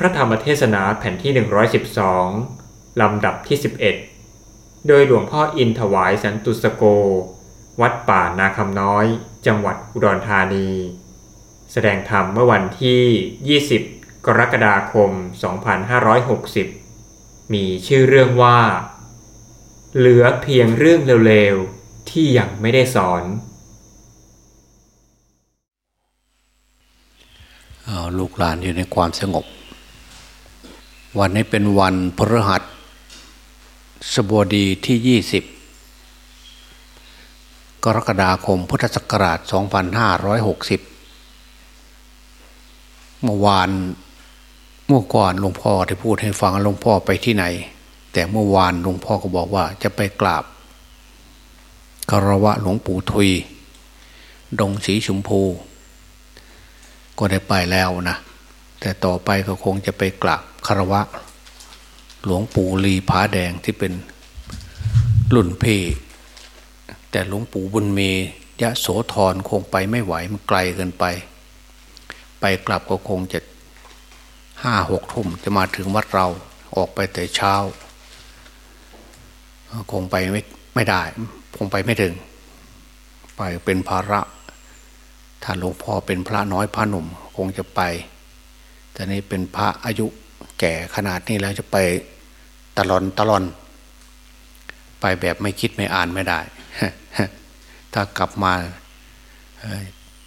พระธรรมเทศนาแผ่นที่ 112 ลำดับที่ 11 โดยหลวงพ่ออินถวายสันตุสโก วัดป่านาคำน้อย จังหวัดอุดรธานี แสดงธรรมเมื่อวันที่ 20 กรกฎาคม 2560 มีชื่อเรื่องว่า เหลือเพียงเรื่องเร็วๆ ที่ยังไม่ได้สอนลูกหลานอยู่ในความสงบ วันนี้เป็นวันพฤหัสสบดีที่ 20 กรกฎาคมพุทธศักราช 2560 เมื่อวานเมื่อก่อนหลวงพ่อได้พูดให้ฟังหลวงพ่อไปที่ไหน แต่เมื่อวานหลวงพ่อก็บอกว่าจะไปกราบคารวะหลวงปู่ทุย ดงสีชมพู ก็ได้ไปแล้วนะ แต่ต่อไปก็คงจะไปกราบคารวะ หลวงปู่ลีผาแดงที่เป็นรุ่นพี่แต่หลวงปู่บุญเมยะโสธรคงไปไม่ไหวมันไกลเกินไป ไปกลับก็คงจะห้าหกทุ่มจะมาถึงวัดเราออกไปแต่เช้า คงไปไม่ไม่ได้ คงไปไม่ถึง ไปเป็นภาระถ้าหลวงพ่อเป็นพระน้อยพระหนุ่ม คงจะไป แต่นี่เป็นพระอายุแก่ขนาดนี้แล้วจะไปตลอนตลอน ไปแบบไม่คิดไม่อ่านไม่ได้ ถ้ากลับมา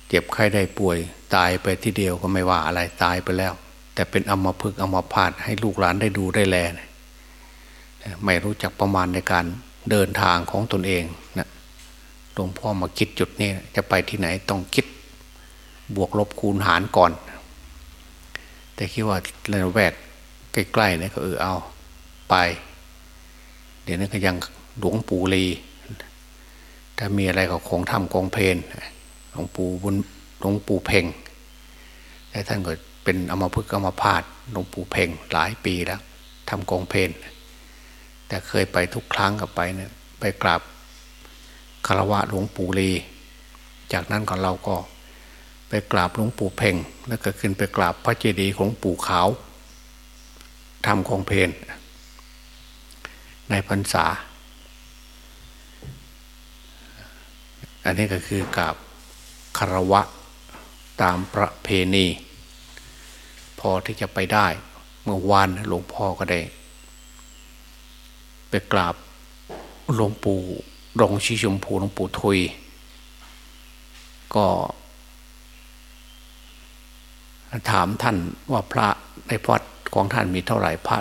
เจ็บไข้ได้ป่วย ตายไปทีเดียวก็ไม่ว่าอะไรตายไปแล้ว แต่เป็นอมพึกอมพาดให้ลูกหลานได้ดูได้แลนไม่รู้จักประมาณในการเดินทางของตนเองนะหลวงพ่อมาคิดจุดนี้จะไปที่ไหนต้องคิดบวกลบคูณหารก่อน แต่คิดว่าระแวกใกล้ๆเนี่ยก็เออเอาไป เดี๋ยวนี้นก็ยังหลวงปู่ลีถ้ามีอะไรก็คงทำกองเพนหลวงปู่บุญหลวงปู่เพ่งแต่ท่านก็เป็นอมพึกอมพาดหลวงปู่เพ่งหลายปีแล้วทำกองเพนแต่เคยไปทุกครั้งกับไปเนี่ยไปกราบคารวะหลวงปู่ลี จากนั้นก็เราก็ ไปกราบหลวงปู่เพ่ง แล้วก็ขึ้นไปกราบพระเจดีย์ของปู่ขาวทำของเพนในพรรษา อันนี้ก็คือกราบคารวะตามประเพณี พอที่จะไปได้เมื่อวานหลวงพ่อก็ได้ ไปกราบหลวงปู่รองชีชมพูหลวงปู่ทุย ก็ ถามท่านว่าพระในพอดของท่านมีเท่าไหร่พระ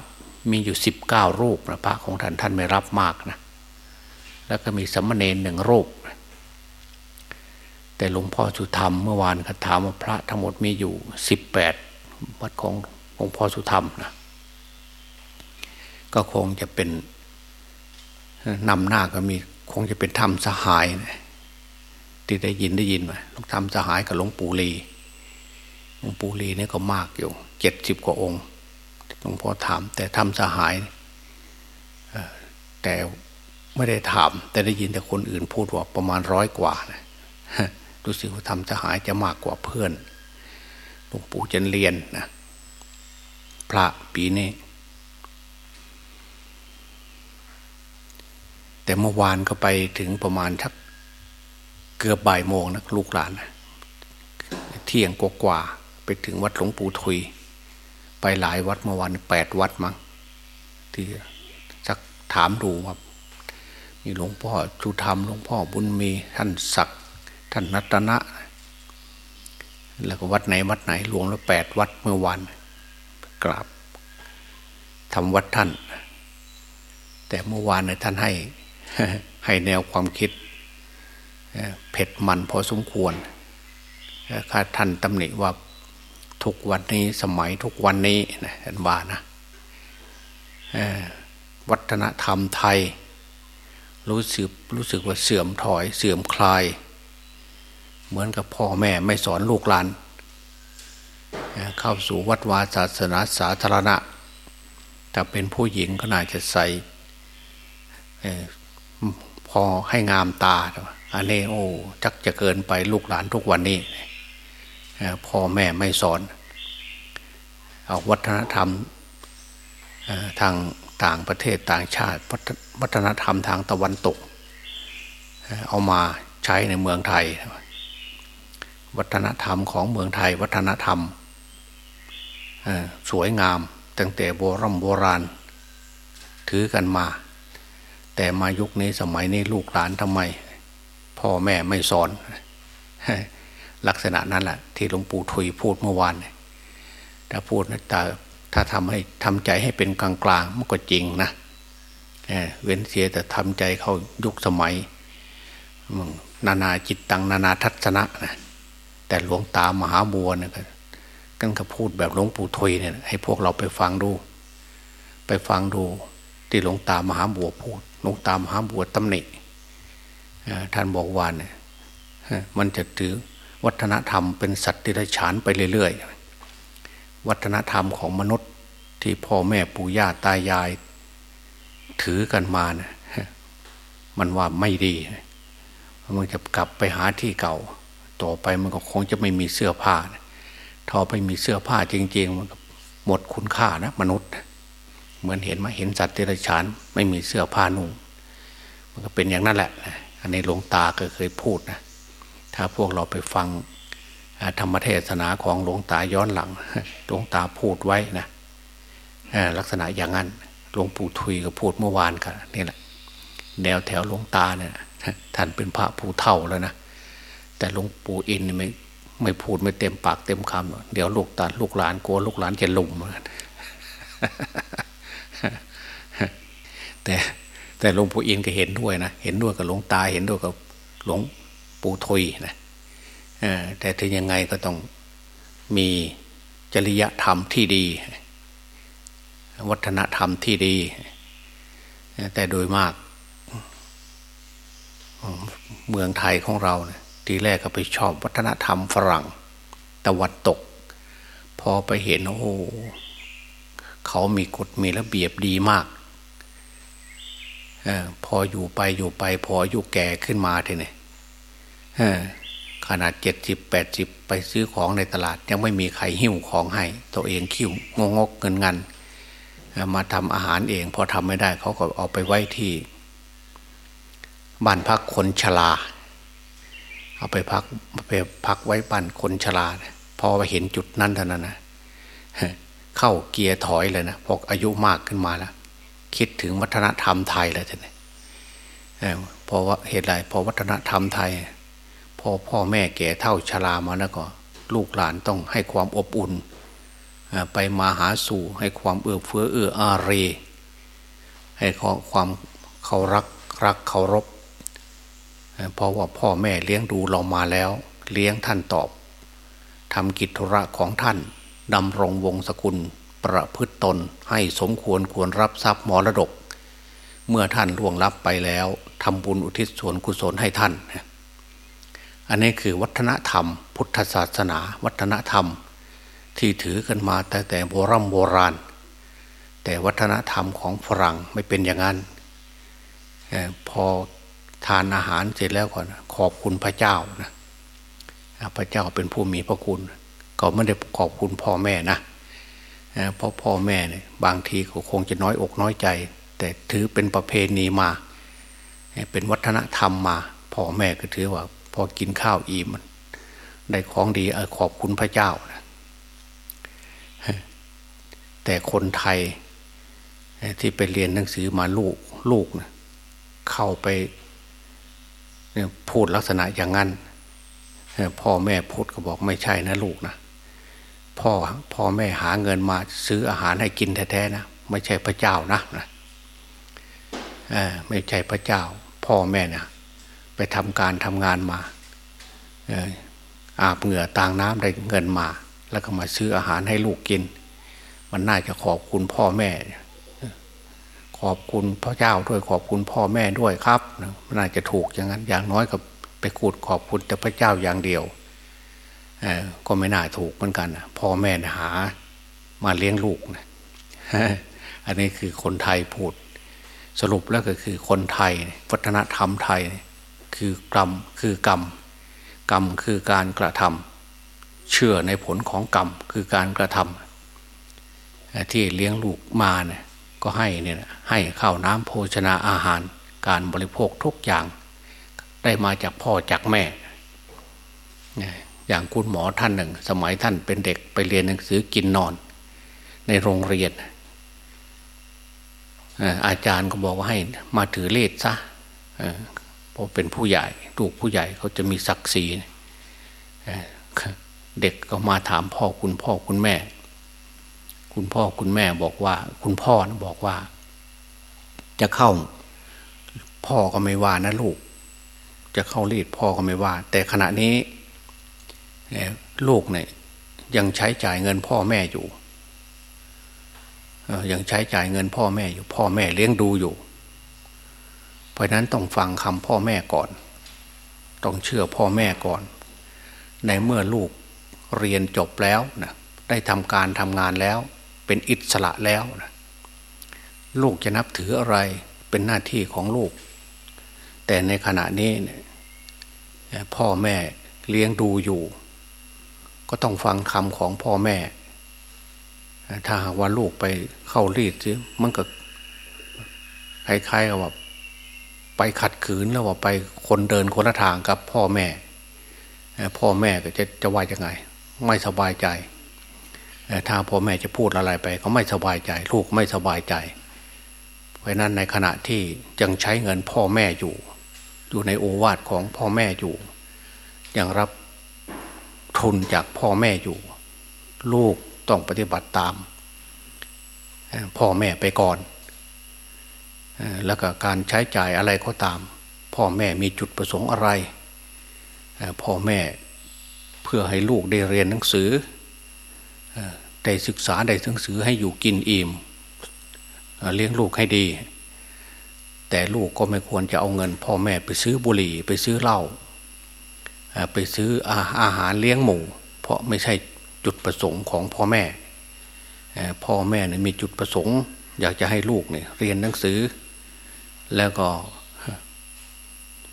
มีอยู่สิบเก้ารูปนะพระของท่านท่านไม่รับมากนะ แล้วก็มีสมณเณรหนึ่งรูป แต่หลวงพ่อสุธรรมเมื่อวานเขาถามว่าพระทั้งหมดมีอยู่สิบแปดวัดของหลวงพ่อสุธรรมนะก็คงจะเป็นนำหน้าก็มีคงจะเป็นธรรมสหายนะที่ได้ยินได้ยินมาหลวงธรรมสหายกับหลวงปู่ลี หลวงปู่ลีนี่ก็มากอยู่เจ็ดสิบกว่าองค์หลวงพ่อถาม แต่ทำสหายแต่ไม่ได้ถาม แต่ได้ยินแต่คนอื่นพูดว่าประมาณร้อยกว่านะรู้สึกว่าทำสหายจะมากกว่าเพื่อนหลวงปู่จันเรียนนะพระปีนี้ แต่เมื่อวานก็ไปถึงประมาณทักเกือบบ่ายโมงนะลูกหลานเที่ยงกว่า ไปถึงวัดหลวงปู่ทุย ไปหลายวัดเมื่อวันแปดวัดมั้งที่สักถามดูว่ามีหลวงพ่อจุธรรมหลวงพ่อบุญมีท่านศักท่านนัตนะ แล้วก็วัดไหนวัดไหนรวมแล้วแปดวัดเมื่อวันกราบทำวัดท่าน แต่เมื่อวานเนี่ยท่านให้ ให้แนวความคิดเผ็ดมันพอสมควรข้าท่านตำหนิว่า ทุกวันนี้สมัยทุกวันนี้นะท่านว่านะวัฒนธรรมไทย รู้สึกรู้สึกว่าเสื่อมถอยเสื่อมคลาย เหมือนกับพ่อแม่ไม่สอนลูกหลาน เข้าสู่วัดวาศาสนาสาธารณะถ้าเป็นผู้หญิงก็น่าจะใส่พอให้งามตา อันนี้โอ้จักจะเกินไปลูกหลานทุกวันนี้ พ่อแม่ไม่สอน เอาวัฒนธรรมทางต่างประเทศต่างชาติ วัฒนธรรมทางตะวันตก เอามาใช้ในเมืองไทย วัฒนธรรมของเมืองไทย วัฒนธรรมสวยงามตั้งแต่โบรโบราณ ถือกันมา แต่มายุคนี้สมัยนี้ลูกหลานทำไม พ่อแม่ไม่สอน ลักษณะนั้นแหละที่หลวงปู่ทุยพูดเมื่อวานถ้าพูดนะแต่ถ้าทำให้ทำใจให้เป็นกลางกลางมันก็จริงนะเเว้นเสียแต่ทำใจเขายุคสมัยนานาจิตตังนานาทัศนะนะแต่หลวงตามหาบัวเนี่ยกันก็พูดแบบหลวงปู่ทยเนี่ยให้พวกเราไปฟังดู ไปฟังดูที่หลวงตามหาบัวพูดหลวงตามหาบัวตำหนิท่านบอกว่าเนี่ยมันจะถือ วัฒนธรรมเป็นสัตว์ที่ไรฉานไปเรื่อยๆ วัฒนธรรมของมนุษย์ที่พ่อแม่ปู่ย่าตายาย ถือกันมานะมันว่าไม่ดี มันจะกลับไปหาที่เก่า ต่อไปมันก็คงจะไม่มีเสื้อผ้าถ้าไปมีเสื้อผ้าจริง ๆ มันหมดคุณค่านะมนุษย์ เหมือนเห็นมาเห็นสัตว์เดรัจฉาน ไม่มีเสื้อผ้านุ่ง มันก็เป็นอย่างนั้นแหละ อันนี้หลวงตาก็เคยพูดนะ ถ้าพวกเราไปฟังธรรมเทศนาของหลวงตาย้อนหลังหลวงตาพูดไว้นะลักษณะอย่างนั้นหลวงปู่ทุยก็พูดเมื่อวานกันนี่แหละแนวแถวหลวงตาเนี่ยท่านเป็นพระผู้เท่าแล้วนะแต่หลวงปู่อินไม่ไม่พูดไม่เต็มปากเต็มคำเดี๋ยวลูกตาลูกหลานกลัวลูกหลานจะลุมเหมือนแต่แต่หลวงปู่อินก็เห็นด้วยนะเห็นด้วยกับหลวงตาเห็นด้วยกับหลวง ปู่ทยนะแต่ถึงยังไงก็ต้องมีจริยธรรมที่ดี วัฒนธรรมที่ดี แต่โดยมาก เมืองไทยของเราเนี่ยทีแรกก็ไปชอบวัฒนธรรมฝรั่งตะวันตก พอไปเห็นโอ้เขามีกฎมีระเบียบดีมากอพออยู่ไปอยู่ไป พออายุแก่ขึ้นมาทีนี่ ขนาดเจ็ดสิบแปดสิบไปซื้อของในตลาด ยังไม่มีใครหิ้วของให้ ตัวเองคิ้วงงกเงินงันมาทำอาหารเอง พอทำไม่ได้เขาก็เอาไปไว้ที่บ้านพักคนชราเอาไปพักไปพักไว้บ้านคนชราพอไปเห็นจุดนั้นเท่านั้นนะเข้าเกียร์ถอยเลยนะพออายุมากขึ้นมาแล้วคิดถึงวัฒนธรรมไทยแล้วท่านเพราะว่าเหตุไรเพอวัฒนธรรมไทย พอพ่อแม่แก่เท่าชรามาแล้วก็ ลูกหลานต้องให้ความอบอุ่น ไปมาหาสู่ให้ความเอื้อเฟื้อเอื้ออารีให้ความเขารักรักเคารพเพราะว่าพ่อแม่เลี้ยงดูเรามาแล้ว เลี้ยงท่านตอบทำกิจธุระของท่านดำรงวงศกุลประพฤตตนให้สมควรควรรับทรัพย์มรดก เมื่อท่านล่วงลับไปแล้วทำบุญอุทิศส่วนกุศลให้ท่าน อันนี้คือวัฒนธรรม พุทธศาสนา วัฒนธรรม ที่ถือกันมาแต่แต่โบรโบราณ แต่วัฒนธรรมของฝรั่งไม่เป็นอย่างนั้นพอทานอาหารเสร็จแล้วก่อนขอบคุณพระเจ้านะพระเจ้าเป็นผู้มีพระคุณก็ไม่ได้ขอบคุณพ่อแม่นะเพราะพ่อแม่เนี่ยบางทีก็คงจะน้อยอกน้อยใจ แต่ถือเป็นประเพณีมา เป็นวัฒนธรรมมาพ่อแม่ก็ถือว่า พอกินข้าวอิ่มได้ของดีเออขอบคุณพระเจ้านะแต่คนไทยที่ไปเรียนหนังสือมาลูกลูกนะเข้าไปพูดลักษณะอย่างนั้นพ่อแม่พูดก็บอกไม่ใช่นะลูกนะพ่อพ่อแม่หาเงินมาซื้ออาหารให้กินแท้ๆนะไม่ใช่พระเจ้านะนะไม่ใช่พระเจ้า พ่อแม่นี่ย ไปทำการทำงานมาอาบเหงื่อต่างน้ำได้เงินมา แล้วก็มาซื้ออาหารให้ลูกกิน มันน่าจะขอบคุณพ่อแม่ ขอบคุณพระเจ้าด้วยขอบคุณพ่อแม่ด้วยครับมันน่าจะถูกอย่างนั้นอย่างน้อยก็ไปกูดขอบคุณแต่พระเจ้าอย่างเดียวก็ไม่น่าถูกเหมือนกันพ่อแม่หามาเลี้ยงลูกนะอันนี้คือคนไทยพูด สรุปแล้วก็คือคนไทยวัฒนธรรมไทย คือกรรมคือกรรม กรรมคือการกระทำเชื่อในผลของกรรมคือการกระทที่เลี้ยงลูกมาเนี่ยก็ให้เนี่ยให้ข้าวน้ำโภชนาอาหาร การบริโภคทุกอย่าง ได้มาจากพ่อจากแม่ อย่างคุณหมอท่านหนึ่ง สมัยท่านเป็นเด็กไปเรียนหนังสือกินนอน ในโรงเรียนอาจารย์ก็บอกว่าให้มาถือเลขซะ ราะเป็นผู้ใหญ่ลูกผู้ใหญ่เขาจะมีศักดิ์ศรีเด็กก็มาถามพ่อคุณพ่อคุณแม่ คุณพ่อคุณแม่บอกว่า คุณพ่อนะบอกว่า จะเข้า พ่อก็ไม่ว่านะลูก จะเข้ารีดพ่อก็ไม่ว่า แต่ขณะนี้ลูกเนี่ยยังใช้จ่ายเงินพ่อแม่อยู่ยังใช้จ่ายเงินพ่อแม่อยู่ พ่อแม่เลี้ยงดูอยู่ ราะนั้นต้องฟังคำพ่อแม่ก่อน ต้องเชื่อพ่อแม่ก่อน ในเมื่อลูกเรียนจบแล้วนะได้ทำการทำงานแล้ว เป็นอิสระแล้วนะลูกจะนับถืออะไรเป็นหน้าที่ของลูก แต่ในขณะนี้พ่อแม่เลี้ยงดูอยู่ ก็ต้องฟังคำของพ่อแม่ ถ้าหากว่าลูกไปเข้ารีดซิมันก็คล้ายๆกับว่า ไปขัดขืนแล้วว่าไปคนเดินคนละทางกับพ่อแม่ พ่อแม่ก็จะจะว่ายังไง ไม่สบายใจถ้าพ่อแม่จะพูดอะไรไป ก็ไม่สบายใจ ลูกไม่สบายใจ เพราะนั้นในขณะที่ยังใช้เงินพ่อแม่อยู่ อยู่ในโอวาทของพ่อแม่อยู่ ยังรับทุนจากพ่อแม่อยู่ ลูกต้องปฏิบัติตาม พ่อแม่ไปก่อน แล้วก็การใช้จ่ายอะไรก็ตาม พ่อแม่มีจุดประสงค์อะไร พ่อแม่เพื่อให้ลูกได้เรียนหนังสือได้ศึกษาได้หนังสือให้อยู่กินอิ่มเลี้ยงลูกให้ดี แต่ลูกก็ไม่ควรจะเอาเงิน พ่อแม่ไปซื้อบุหรี่ไปซื้อเหล้าไปซื้ออาหารเลี้ยงหมูเพราะไม่ใช่จุดประสงค์ของพ่อแม่พ่อแม่เนี่ยมีจุดประสงค์ อยากจะให้ลูกเนี่ยเรียนหนังสือ แล้วก็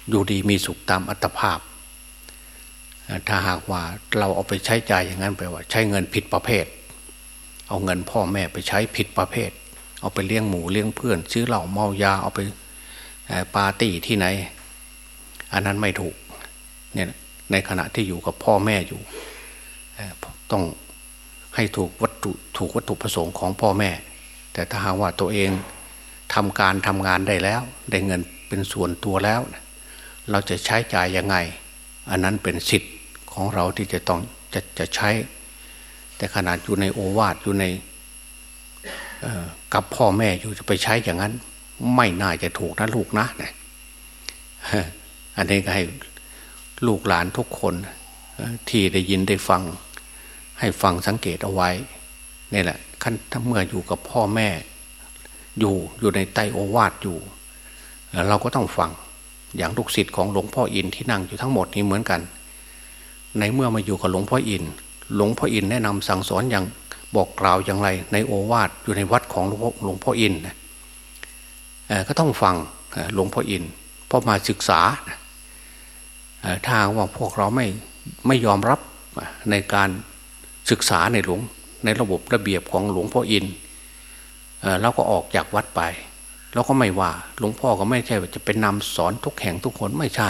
อยู่ดีมีสุขตามอัตภาพ ถ้าหากว่าเราเอาไปใช้ใจยอย่างนั้นแปลว่า ใช้เงินผิดประเภท เอาเงินพ่อแม่ไปใช้ผิดประเภท เอาไปเลี้ยงหมูเลี้ยงเพื่อน ซื้อเหล้าเมายาเอาไปปาร์ตี้ที่ไหน อันนั้นไม่ถูกเนี่ยในขณะที่อยู่กับพ่อแม่อยู่ ต้องให้ถูกวัตถุถูกวัตถุประสงค์ของพ่อแม่ แต่ถ้าหากว่าตัวเอง ทำการทำงานได้แล้ว ได้เงินเป็นส่วนตัวแล้ว เราจะใช้จ่ายยังไง อันนั้นเป็นสิทธิ์ของเราที่จะต้องจะจะใช้ แต่ขนาดอยู่ในโอวาทอยู่ในกับพ่อแม่อยู่จะไปใช้อย่างนั้น ไม่น่าจะถูกนะลูกนะนะอันนี้ก็ให้ลูกหลานทุกคนที่ได้ยินได้ฟัง ให้ฟังสังเกตเอาไว้นี่แหละขั้นถ้าเมื่ออยู่กับพ่อแม่ อยู่อยู่ในไตโอวาทอยู่ เราก็ต้องฟังอย่างลูกศิษย์ของหลวงพ่ออินที่นั่งอยู่ทั้งหมดนี้เหมือนกัน ในเมื่อมาอยู่กับหลวงพ่ออิน หลวงพ่ออินแนะนำสั่งสอนอย่างบอกกล่าวอย่างไร ในโอวาทอยู่ในวัดของหลวงพ่อหลวงพ่ออินก็ต้องฟังหลวงพ่ออินพราะมาศึกษาถ้าว่าพวกเราไม่ไม่ยอมรับในการศึกษาในหลวงในระบบระเบียบของหลวงพ่ออิน เราก็ออกจากวัดไปเราก็ไม่ว่าหลวงพ่อก็ไม่ใช่ว่าจะเป็นนำสอนทุกแห่งทุกคนไม่ใช่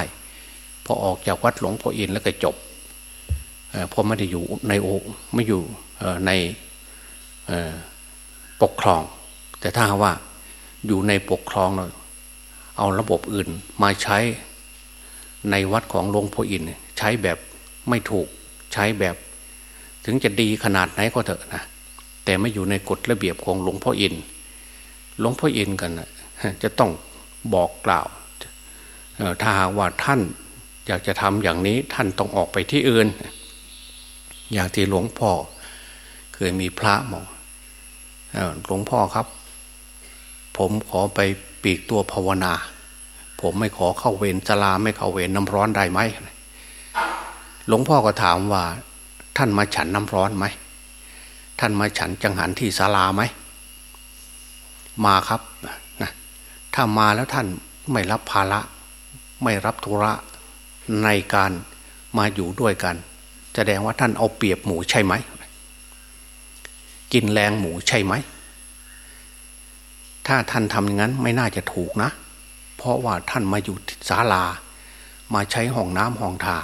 พอออกจากวัดหลวงพ่ออินแล้วก็จบพอไม่ได้อยู่ในโอไม่อยู่ในปกครอง แต่ถ้าว่าอยู่ในปกครองเราเอาระบบอื่นมาใช้ในวัดของหลวงพ่ออินใช้แบบไม่ถูกใช้แบบ ถึงจะดีขนาดไหนก็เถอะนะ แต่ไม่อยู่ในกฎระเบียบของหลวงพ่ออิน หลวงพ่ออินกันนะจะต้องบอกกล่าวถ้าหากว่าท่านอยากจะทำอย่างนี้ท่านต้องออกไปที่อื่น อย่างที่หลวงพ่อ เคยมีพระบอกหลวงพ่อครับ ผมขอไปปีกตัวภาวนา ผมไม่ขอเข้าเวรจลาไม่เข้าเวรน้ำร้อนได้ไหมหลวงพ่อก็ถามว่า ท่านมาฉันน้ำร้อนไหม ท่านมาฉันจังหันที่ศาลาไหม มาครับนะถ้ามาแล้วท่านไม่รับภาระ ไม่รับธุระในการมาอยู่ด้วยกัน แสดงว่าท่านเอาเปรียบหมูใช่ไหม กินแรงหมูใช่ไหม ถ้าท่านทำอย่างนั้นไม่น่าจะถูกนะ เพราะว่าท่านมาอยู่ศาลา มาใช้ห้องน้ำห้องท่า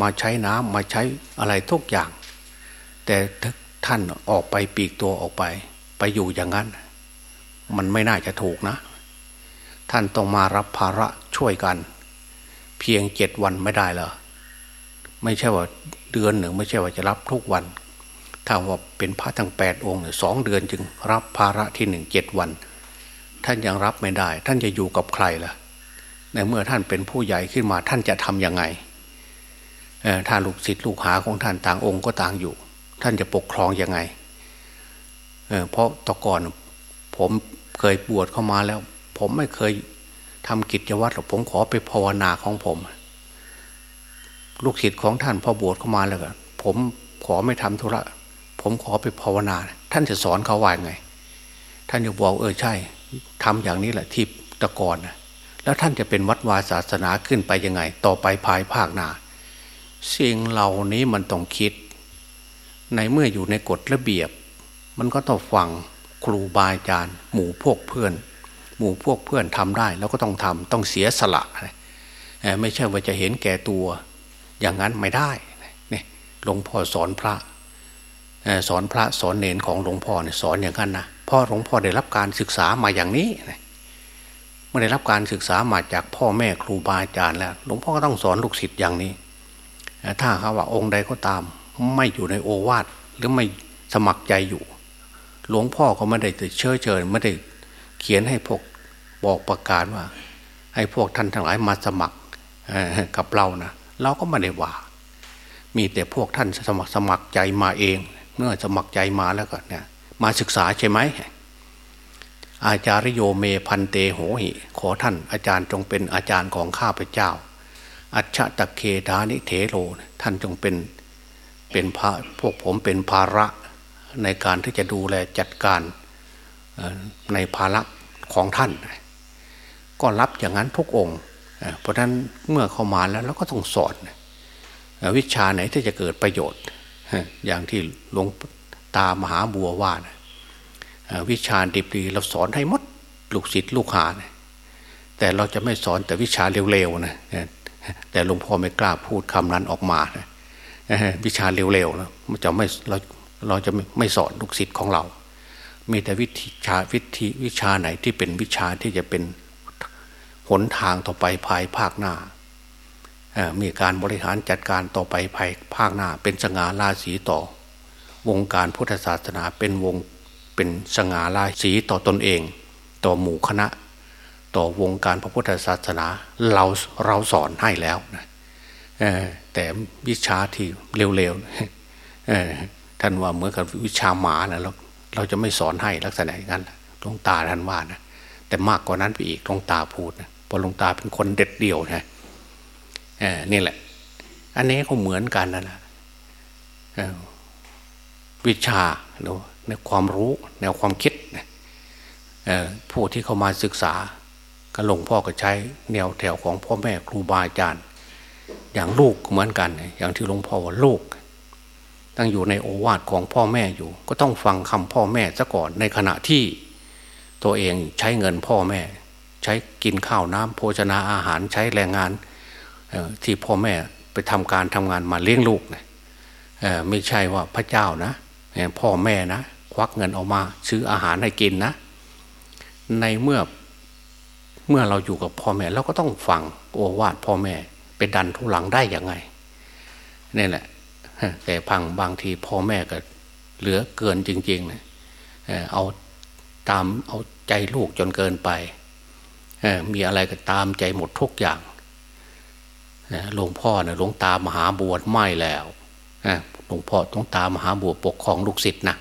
มาใช้น้ำมาใช้อะไรทุกอย่าง แต่ ท่านออกไปปีกตัวออกไป ไปอยู่อย่างนั้น มันไม่น่าจะถูกนะ ท่านต้องมารับภาระช่วยกัน เพียงเจ็ดวันไม่ได้เหรอไม่ใช่ว่าเดือนหนึ่งไม่ใช่ว่าจะรับทุกวัน ถ้าว่าเป็นพระทั้งแปดองค์สองเดือนจึงรับภาระที่หนึ่งเจ็ดวัน ท่านยังรับไม่ได้ ท่านจะอยู่กับใครล่ะในเมื่อท่านเป็นผู้ใหญ่ขึ้นมาท่านจะทำยังไงถ้าลูกศิษย์ลูกหาของท่านต่างองค์ก็ต่างอยู่ ท่านจะปกครองยังไงเเพราะตะก่อนผมเคยบวชเข้ามาแล้ว ผมไม่เคยทำกิจวัตรหรอกผมขอไปภาวนาของผม ลูกศิษย์ของท่านพอบวชเข้ามาแล้วผมขอไม่ทำธุระ ผมขอไปภาวนา ท่านจะสอนเขาว่าไง ท่านจะบอกเออใช่ทำอย่างนี้แหละที่ตะก่อนนะแล้วท่านจะเป็นวัดวาศาสนาขึ้นไปยังไง ต่อไปภายภาคหน้าสิ่งเหล่านี้มันต้องคิด ในเมื่ออยู่ในกฎระเบียบ มันก็ต้องฟังครูบาอาจารย์ หมู่พวกเพื่อน หมู่พวกเพื่อนทำได้ แล้วก็ต้องทำต้องเสียสละไม่ใช่ว่าจะเห็นแก่ตัว อย่างนั้นไม่ได้นี่หลวงพ่อสอนพระสอนพระสอนเนนของหลวงพ่อเนี่ยสอนอย่างนั้นนะพ่อหลวงพ่อได้รับการศึกษามาอย่างนี้ไม่ได้รับการศึกษามาจากพ่อแม่ครูบาอาจารย์แล้ว หลวงพ่อก็ต้องสอนลูกศิษย์อย่างนี้ถ้าเขาว่าองค์ใดก็ตาม ไม่อยู่ในโอวาทหรือไม่สมัครใจอยู่ หลวงพ่อก็ไม่ได้เชิญเชิญไม่ได้เขียนให้พวกบอกประกาศว่า ให้พวกท่านทั้งหลายมาสมัครกับเรานะเราก็ไม่ได้ว่า มีแต่พวกท่านสมัครสมัครใจมาเอง เมื่อสมัครใจมาแล้วก็เนี่ยมาศึกษาใช่ไหมอาจารย์โยเมพันเตโหหิขอท่านอาจารย์จงเป็นอาจารย์ของข้าพเจ้า อัจฉตะเคดานิเถโรท่านจงเป็น เป็นพระพวกผมเป็นภาระในการที่จะดูแลจัดการในภาระของท่าน ก็รับอย่างนั้นทุกองค์ เพราะฉะนั้นเมื่อเข้ามาแล้วเราก็ต้องสอนวิชาไหนที่จะเกิดประโยชน์ อย่างที่หลวงตามหาบัวว่านะวิชาดิบดีเราสอนให้มดลูกศิษย์ลูกหานะแต่เราจะไม่สอนแต่วิชาเร็วๆนะแต่หลวงพ่อไม่กล้าพูดคำนั้นออกมานะ วิชาเร็วๆนะมันจะไม่เราเราจะไม่สอนลูกศิษย์ของเรา มีแต่วิชาวิธีวิชาไหนที่เป็นวิชาที่จะเป็นหนทางต่อไปภายภาคหน้ามีการบริหารจัดการต่อไปภายภาคหน้า เป็นสง่าราศีต่อ วงการพุทธศาสนาเป็นวงเป็นสง่าราศีต่อตนเอง ต่อหมู่คณะ ต่อวงการพระพุทธศาสนา เราเราสอนให้แล้วนะ แต่วิชาที่เร็วๆท่านว่าเหมือนกับวิชาหมานะเราเราจะไม่สอนให้ลักษณะอย่างนั้นหลวงตาท่านว่านะแต่มากกว่านั้นไปอีกหลวงตาพูดนะเพราะหลวงตาเป็นคนเด็ดเดี่ยวนะนี่แหละ อันนี้ก็เหมือนกันนั่นแหละวิชาในความรู้แนวความคิดผู้ที่เข้ามาศึกษาก็หลวงพ่อก็ใช้แนวแถวของพ่อแม่ครูบาอาจารย์ อย่างลูกเหมือนกัน อย่างที่หลวงพ่อว่าลูกตั้งอยู่ในโอวาทของพ่อแม่อยู่ ก็ต้องฟังคำพ่อแม่ซะก่อนในขณะที่ตัวเองใช้เงินพ่อแม่ ใช้กินข้าวน้ำโภชนาอาหารใช้แรงงานที่พ่อแม่ไปทำการทำงานมาเลี้ยงลูกนะไม่ใช่ว่าพระเจ้านะพ่อแม่นะ ควักเงินออกมา ซื้ออาหารให้กินนะ ในเมื่อเมื่อเราอยู่กับพ่อแม่เราก็ต้องฟังโอวาทพ่อแม่ ไปดันทุหลังได้ยังไงนี่แหละแต่พังบางทีพ่อแม่ก็เหลือเกินจริงๆเนะเอาตามเอาใจลูกจนเกินไป มีอะไรก็ตามใจหมดทุกอย่างหลวงพ่อเนี่ยหลวงตามหาบวชไม่แล้วหลวงพ่อต้องตามหาบวชปกครองลูกศิษย์นะ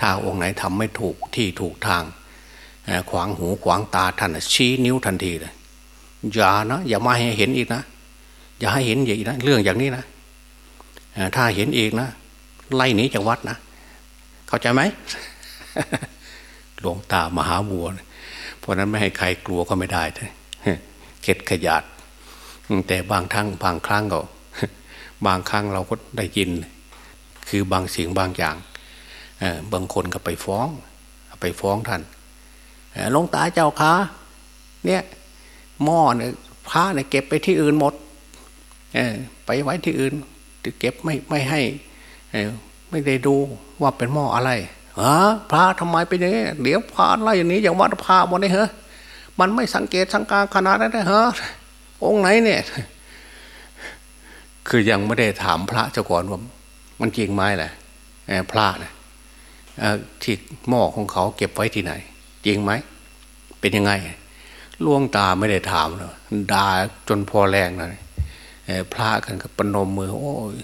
ถ้าองค์ไหนทำไม่ถูกที่ถูกทาง ขวางหูขวางตาท่านชี้นิ้วทันทีเลย อย่านะอย่ามาให้เห็นอีกนะ อย่าให้เห็นอีกนะ เรื่องอย่างนี้นะถ้าเห็นอีกนะ ไล่หนีจากวัดนะ เข้าใจไหมหลวงตามหาบัวเพราะนั้นไม่ให้ใครกลัวก็ไม่ได้เข็ดขยาดแต่บางทั้งบางครั้งก็บางครั้งเราก็ได้ยิน คือบางสิ่งบางอย่างบางคนก็ไปฟ้อง ไปฟ้องท่านหลวงตาเจ้าคะเนี่ย หม้อเนี่ยพระเนี่ยเก็บไปที่อื่นหมดไปไว้ที่อื่นเก็บไม่ไม่ให้ไม่ได้ดูว่าเป็นหม้ออะไรฮะพระทำไมเป็นอย่างนี้เดี๋ยวพระอะไรอย่างนี้อย่างวัดพระหมดเลยเหรอมันไม่สังเกตสังการขนาดนั้นเลยเหรอองค์ไหนเนี่ย คือยังไม่ได้ถามพระเจ้าก่อนว่ามันจริงไหมแหละพระนะที่หม้อของเขาเก็บไว้ที่ไหน จริงไหมเป็นยังไง ล่วงตาไม่ได้ถามเลยด่าจนพอแรงเลยพระกันกับปนมมือ โอ้ย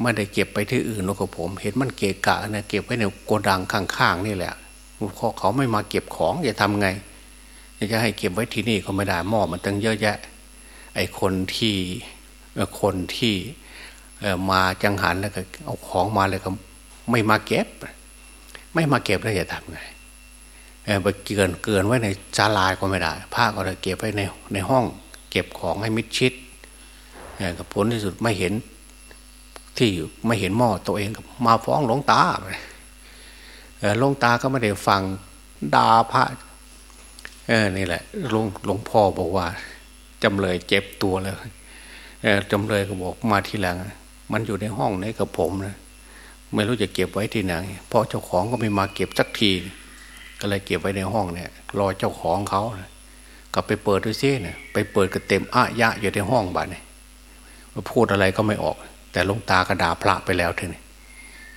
ไม่ได้เก็บไปที่อื่นหรอกผม เห็นมันเกะกะนะเก็บไว้ในโกดังข้างๆนี่แหละเขาไม่มาเก็บของจะทำไงจะให้เก็บไว้ที่นี่ก็ไม่ได้หม้อมันตั้งเยอะแยะ ไอ้คนที่คนที่มาจังหันแล้วก็เอาของมาเลยก็ไม่มาเก็บ ไม่มาเก็บแล้วจะทำไง ไปเกินเกินไว้ในจาลายก็ไม่ได้ผ้าก็เลยเก็บไว้ในในห้อง เก็บของให้มิดชิดกับผลที่สุดไม่เห็นที่ไม่เห็นหม้อตัวเองมาฟ้องหลวงตาหลวงตาก็ไม่ได้ฟังด่าพระเนี่แหละหลวงหลวงพ่อบอกว่าจำเลยเจ็บตัวแล้วจำเลยก็บอกมาทีหลัง มันอยู่ในห้องนี้กับผมนะไม่รู้จะเก็บไว้ที่ไหนเพราะเจ้าของก็ไม่มาเก็บสักที ก็เลยเก็บไว้ในห้องเนี่ยรอเจ้าของเขากลับไปเปิดดูซิเนี่ยไปเปิดก็เต็มอะยะอยู่ในห้องบ้านเนี่ยพูดอะไรก็ไม่ออก แต่ลงตากระดาพระไปแล้วเท่านี้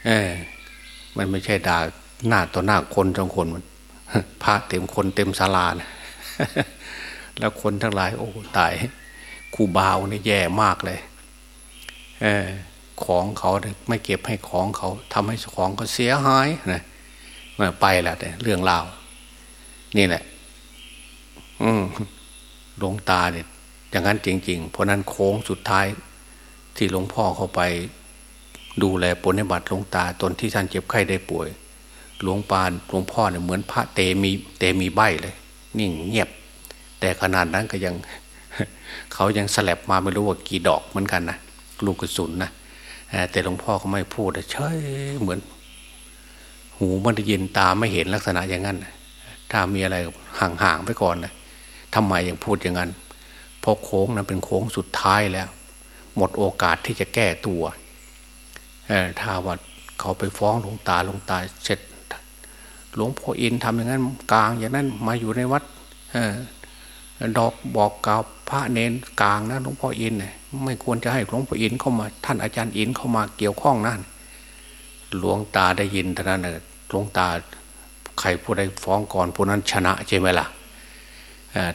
เออมันไม่ใช่ด่าหน้าต่อหน้าคนจองคนมันพระเต็มคนเต็มศาลานะแล้วคนทั้งหลาย โอ้ตายครูบาวนี่แย่มากเลยเออของเขาไม่เก็บให้ของเขาทำให้ของเขาเสียหายนะ ไปแหละเรื่องราว นี่แหละ อืมหลวงตาเนี่ยอย่างนั้นจริง ๆ เพราะนั้นโค้งสุดท้าย ที่หลวงพ่อเข้าไป ดูแลปนิบัติหลวงตาตนที่ท่านเจ็บไข้ได้ป่วย หลวงปานหลวงพ่อเนี่ยเหมือนพระเตมีเตมีใบเลย นิ่งเงียบ แต่ขนาดนั้นก็ยัง เขายังสลับมาไม่รู้ว่ากี่ดอกเหมือนกันนะลูกกระสุนนะแต่หลวงพ่อเขาไม่พูดเฉยเหมือน หูมันได้ยินตาไม่เห็นลักษณะอย่างนั้นถ้ามีอะไรห่างๆไปก่อนนะทำไมยังพูดอย่างนั้นเพราะโค้งนั้นเป็นโค้งสุดท้ายแล้ว หมดโอกาสที่จะแก้ตัวถ้าว่าเขาไปฟ้องหลวงตาหลวงตาเสร็จหลวงพ่ออินทำอย่างนั้น กลางอย่างนั้นมาอยู่ในวัดดอกบอกกล่าวพระเนนกลางนะหลวงพ่ออินไม่ควรจะให้หลวงพ่ออินเข้ามา ท่านอาจารย์อินเข้ามาเกี่ยวข้องนั่น หลวงตาได้ยินท่านั้นหลวงตาใครผู้ใดฟ้องก่อนผู้นั้นชนะใช่ไหมล่ะ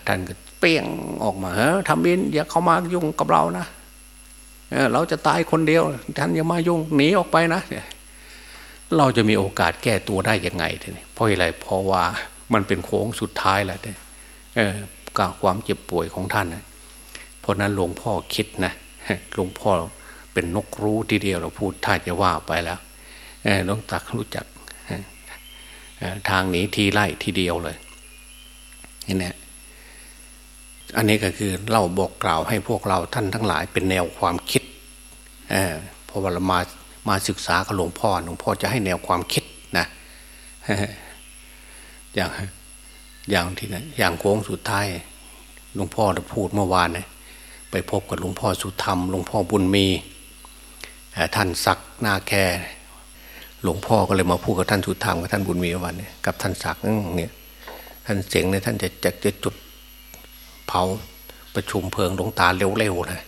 ท่านก็เปี้ยงออกมาเฮ้ทำบินอย่าเข้ามายุ่งกับเรานะเราจะตายคนเดียว ท่านอย่ามายุ่งหนีออกไปนะเราจะมีโอกาสแก้ตัวได้ยังไงทีนี้เพราะอะไรเพราะว่ามันเป็นโค้งสุดท้ายแล้วเนี่ยกับความเจ็บป่วยของท่านนะเพราะนั้นหลวงพ่อคิดนะหลวงพ่อเป็นนกรู้ทีเดียวเราพูดท่านจะว่าไปแล้ว หลวงตักรู้จักทางหนีทีไล่ทีเดียวเลยนี่อันนี้ก็คือเล่าบอกกล่าวให้พวกเราท่านทั้งหลายเป็นแนวความคิดเพราะว่าเรามามาศึกษากับหลวงพ่อหลวงพ่อจะให้แนวความคิดนะอย่างอย่างที่นั้นอย่างโค้งสุดท้ายหลวงพ่อได้พูดเมื่อวานนี่ยไปพบกับหลวงพ่อสุธรรมหลวงพ่อบุญมีท่านศักนาแค หลวงพ่อก็เลยมาพูดกับท่านสุธรรมกับท่านบุญมีวันเนี้กับท่านศักดิ์นี่ยท่านเสียงเนี่ยท่านจะจะจะจุดเผาประชุมเพลิงหลวงตาเร็วๆนะ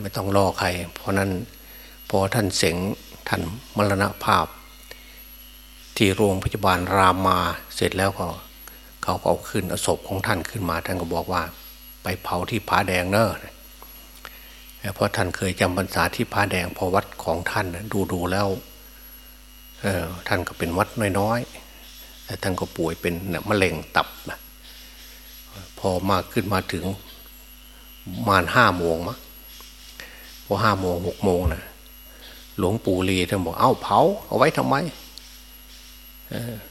ไม่ต้องรอใคร เพราะนั้นพอท่านเสียงท่านมรณภาพ ที่โรงพยาบาลรามาเสร็จแล้วก็เขาก็เอาขึ้นศพของท่านขึ้นมาท่านก็บอกว่า ไปเผาที่ผาแดงเนอะเพราะท่านเคยจำพรรษาที่ผาแดงพอวัดของท่านดูดูแล้ว ท่านก็เป็นวัดน้อยๆแต่ท่านก็ป่วยเป็นมะเร็งตับนะพอมาขึ้นมาถึงมานห้าโมงมะพอห้าโมงหกโมงนะหลวงปู่ลีท่านบอกเอ้าเผาเอาไว้ทำไม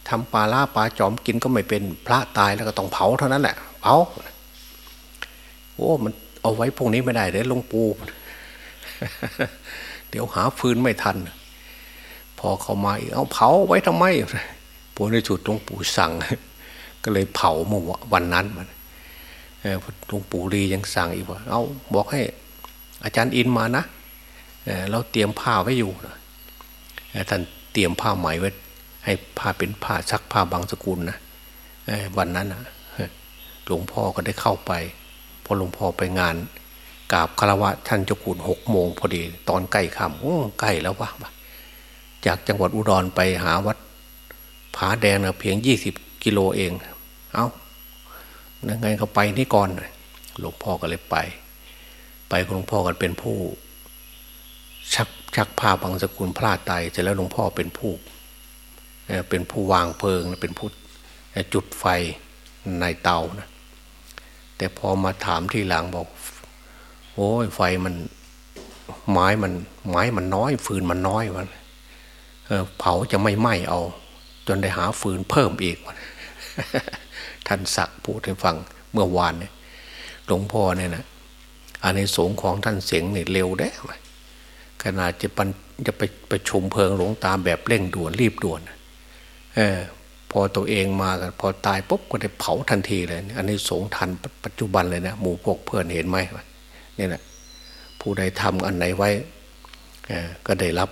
ทำปลาล่าปลาจอมกินก็ไม่เป็นพระตายแล้วก็ต้องเผาเท่านั้นแหละเผาโอ้มันเอาไว้พวกนี้ไม่ได้เดี๋ยวหลวงปู่เดี๋ยวหาฟืนไม่ทัน พอเขามาอีกเอาเผาไว้ทำไมผลในสุดหลวงปู่สั่ง ก็เลยเผาเมื่อวันนั้นมันหลวงปู่รียังสั่งอีกว่า เอาบอกให้ อาจารย์อินมานะเราเตรียมผ้าไว้อยู่ท่านเตรียมผ้าไหมไว้ ให้ผ้าเป็นผ้าซักผ้าบางสกุลนะวันนั้นนะหลวงพ่อก็ได้เข้าไป พอหลวงพ่อไปงานกราบคารวะท่านเจ้าคุณหกโมงพอดี ตอนใกล้ค่ำโอ้ใกล้แล้ววะ จากจังหวัดอุดรไปหาวัดผาแดงนะเพียงยี่สิบกิโลเอง เอา้ายังไงก็ไปนี่ก่อน หลวงพ่อก็เลยไป ไปหลวงพ่อกันเป็นผู้ ชักชักผ้าบางสกุลพลาดไตเสร็จแล้วหลวงพ่อเป็นผู้ เป็นผู้วางเพลิง เป็นผู้จุดไฟในเตานะ แต่พอมาถามทีหลังบอก โอ้ยไฟมันไม้มันไม้มันน้อย ฟืนมันน้อยมัน เผาจะไม่ไหม้เอา จนได้หาฟืนเพิ่มอีก ท่านสักพูดให้ฟังเมื่อวานเนี่ยหลวงพ่อเนี่ยนะอันในสงของท่านเสียงเนี่ยเร็วได้ขนาดจะปันจะไปไปชุมเพลิงหลวงตามแบบเร่งด่วนรีบด่วนเออพอตัวเองมากันพอตายปุ๊บก็ได้เผาทันทีเลย อันนี้สงทันปัจจุบันเลยนะหมู่พวกเพื่อนเห็นไหมเนี่แหละผู้ใดทำอันไหนไว้ก็ได้รับ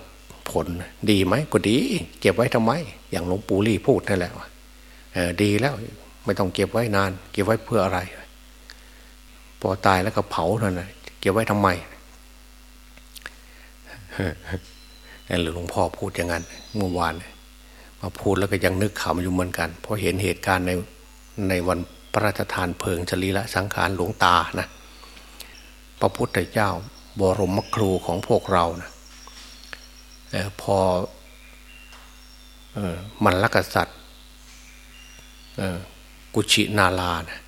ผลดีไหมก็ดี เก็บไว้ทำไม อย่างหลวงปู่ลี่พูดนั่นแหละดีแล้วไม่ต้องเก็บไว้นาน เก็บไว้เพื่ออะไร พอตายแล้วก็เผาเท่านั้นเก็บไว้ทำไมนั่นหลวงพ่อพูดอย่างนั้นเมื่อวานมาพูดแล้วก็ยังนึกขำอยู่เหมือนกัน เพราะเห็นเหตุการณ์ในในวันพระราชทานเพลิงจรีละสังขารหลวงตานะพระพุทธเจ้าบรมครูของพวกเรานะ พอมันลักษัตริย์กุชินาลานะ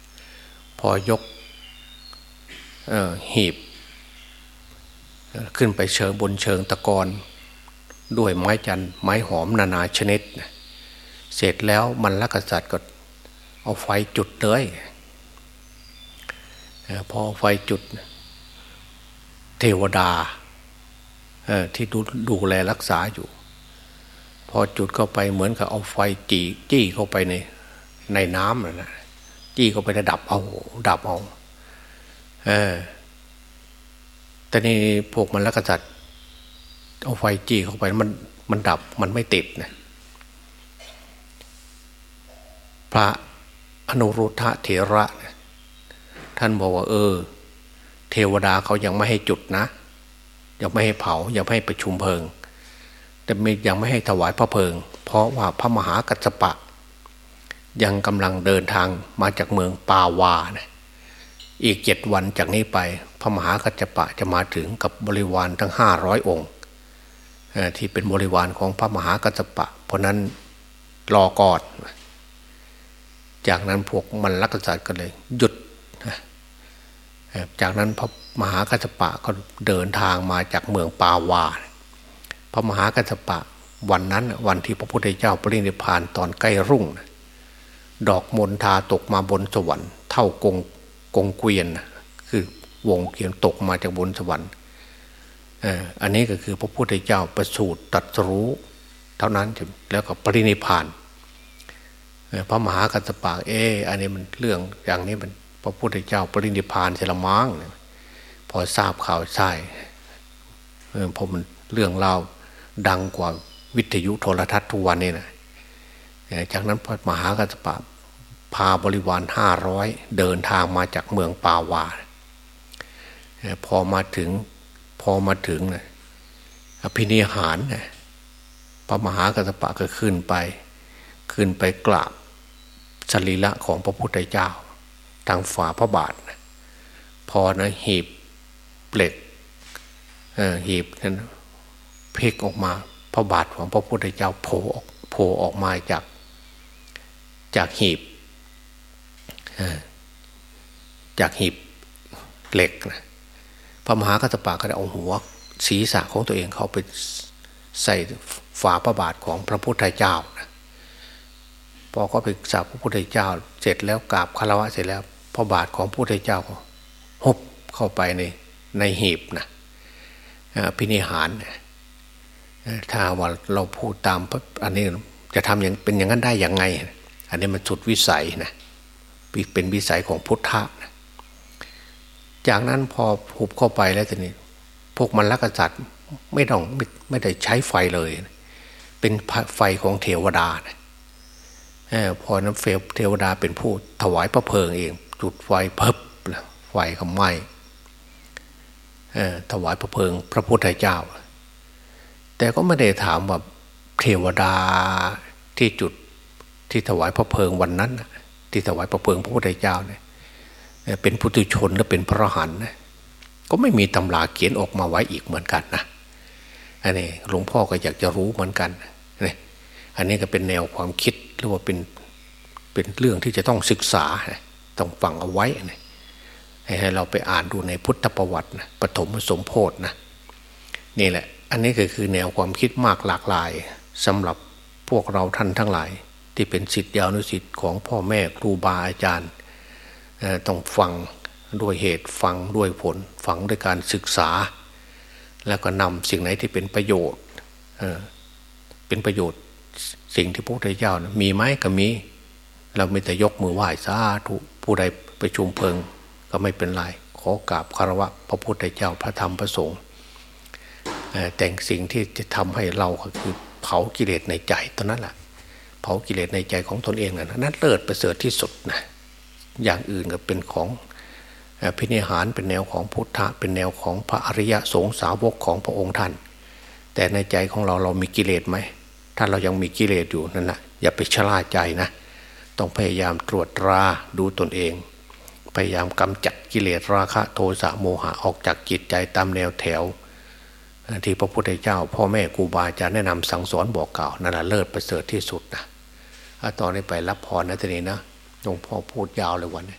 พอยกหีบ ขึ้นไปเชิงบนเชิงตะกอนด้วยไม้จันไม้หอมนานาชนิด เสร็จแล้วมันลักษัตริย์ก็เอาไฟจุดเลยพอไฟจุดเทวดา ที่ดูดูแลรักษาอยู่ พอจุดเข้าไปเหมือนกับเอาไฟจีจี้เข้าไปในในน้ำนะจี้เข้าไปแล้วดับเอาดับเอาเออแต่นี่พวกมันล้วกษัตริย์เอาไฟจี้เข้าไปมันมันดับมันไม่ติดนะพระอนุรุทธะเถระ ท่านบอกว่า เออ เทวดาเขายังไม่ให้จุดนะ ยังไม่ให้เผายังไม่ให้ประชุมเพลิง แต่ยังไม่ให้ถวายพระเพลิง เพราะว่าพระมหากัสปะ ยังกำลังเดินทางมาจากเมืองปาวานะอีกเจ็ดวันจากนี้ไป พระมหากัจจปะจะมาถึงกับบริวารทั้งห้าร้อยองค์ที่เป็นบริวารของพระมหากัจจปะ เพราะนั้นรอก่อนจากนั้นพวกมันรักษากันเลย หยุดจากนั้นพระ มหากัสปะก็เดินทางมาจากเมืองปาวา พระมหากัสปะวันนั้นวันที่พระพุทธเจ้าปรินิพานตอนใกล้รุ่ง ดอกมณฑาตกมาบนสวรรค์เท่ากงกงเกวียน คือวงเกวียนตกมาจากบนสวรรค์อันนี้ก็คือพระพุทธเจ้าประสูติตรัสรู้ เท่านั้นแล้วก็ปรินิพานพระมหากัสปะเอออันนี้มันเรื่องอย่างนี้มันพระพุทธเจ้าปรินิพานเสลมัง พอทราบข่าวใช่เพราะมันเรื่องเล่าดังกว่าวิทยุโทรทัศน์ทุกวันนี่นะจากนั้นพระมหากัสปะพาบริวารห้าร้อยเดินทางมาจากเมืองปาวาพอมาถึงพอมาถึงนะอภินิหารนะพระมหากัสปะก็ขึ้นไป ขึ้นไปกราบสรีระของพระพุทธเจ้า ทางฝ่าพระบาทนะพอนะหีบ เหล็กหีบนั้นเพกออกมาพระบาทของพระพุทธเจ้าโผล่โผล่ออกมาจากจากหีบจากหีบเหล็กนะพระมหากัตปาก็ได้เอาหัวศีรษะของตัวเองเขาไปใส่ฝาพระบาทของพระพุทธเจ้านะพอเขาไปสับพระพุทธเจ้า เสร็จแล้วกราบคารวะเสร็จแล้วพระบาทของพระพุทธเจ้าก็หบเข้าไปใน ในหีบนะพินิหารถ้าว่าเราพูดตามอันนี้จะทำอย่างเป็นอย่างนั้นได้อย่างไง อันนี้มันสุดวิสัยนะเป็นวิสัยของพุทธะนะจากนั้นพอผูบเข้าไปแล้วทีนี้พวกมันลักษัตริย์ไม่ต้องไม่ไม่ได้ใช้ไฟเลย เป็นไฟของเทวดานะพอนั้นเทวดาเป็นผู้ถวายพระเพลิงเอง จุดไฟเพิบไฟก็ไหม้ ถวายพระเพลิงพระพุทธเจ้า แต่ก็ไม่ได้ถามว่าเทวดาที่จุดที่ถวายพระเพลิงวันนั้น ที่ถวายพระเพลิงพระพุทธเจ้าเนี่ยเป็นพุทุชนหรือเป็นพระหันนะก็ไม่มีตำราเขียนออกมาไว้อีกเหมือนกันนะอันนี้หลวงพ่อก็อยากจะรู้เหมือนกันนี่อันนี้ก็เป็นแนวความคิดหรือว่าเป็นเป็นเรื่องที่จะต้องศึกษาต้องฟังเอาไว้นะ ให้เราไปอ่านดูในพุทธประวัตินะปฐมสมโพธนะนี่แหละ อันนี้ก็คือแนวความคิดมากหลากหลายสำหรับพวกเราท่านทั้งหลาย ที่เป็นสิทธิยาวนุสิทธิ์ของพ่อแม่ครูบาอาจารย์ต้องฟังด้วยเหตุฟังด้วยผล ฟังด้วยการศึกษา แล้วก็นำสิ่งไหนที่เป็นประโยชน์เป็นประโยชน์สิ่งที่พระพุทธเจ้านะมีไหมก็มี เราไม่แต่ยกมือไหว้สาธุผู้ใดไปชุมเพลิง ก็ไม่เป็นไร ขอกราบคารวะพระพุทธเจ้าพระธรรมพระสงฆ์แต่งสิ่งที่จะทำให้เราคือเผากิเลสในใจตอนนั้นแหละเผากิเลสในใจของตนเองนะนั้นเลิศประเสริฐที่สุดนะอย่างอื่นก็เป็นของพินิหารเป็นแนวของพุทธะเป็นแนวของพระอริยสงสาวกของพระองค์ท่าน แต่ในใจของเราเรามีกิเลสไหมถ้าเรายังมีกิเลสอยู่นั่นแหะอย่าไปชะล่าใจนะ ต้องพยายามตรวจตราดูตนเอง พยายามกำจัดกิเลสราคะโทสะโมหะออกจากจิตใจตามแนวแถว ที่พระพุทธเจ้า พ่อแม่ครูบาอาจารย์แนะนำสั่งสอนบอกกล่าวนั่นแหละเลิศประเสริฐที่สุดนะตอนนี้ไปรับพรนะทีนี้นะหลวงพ่อพูดยาวเลยวันนี้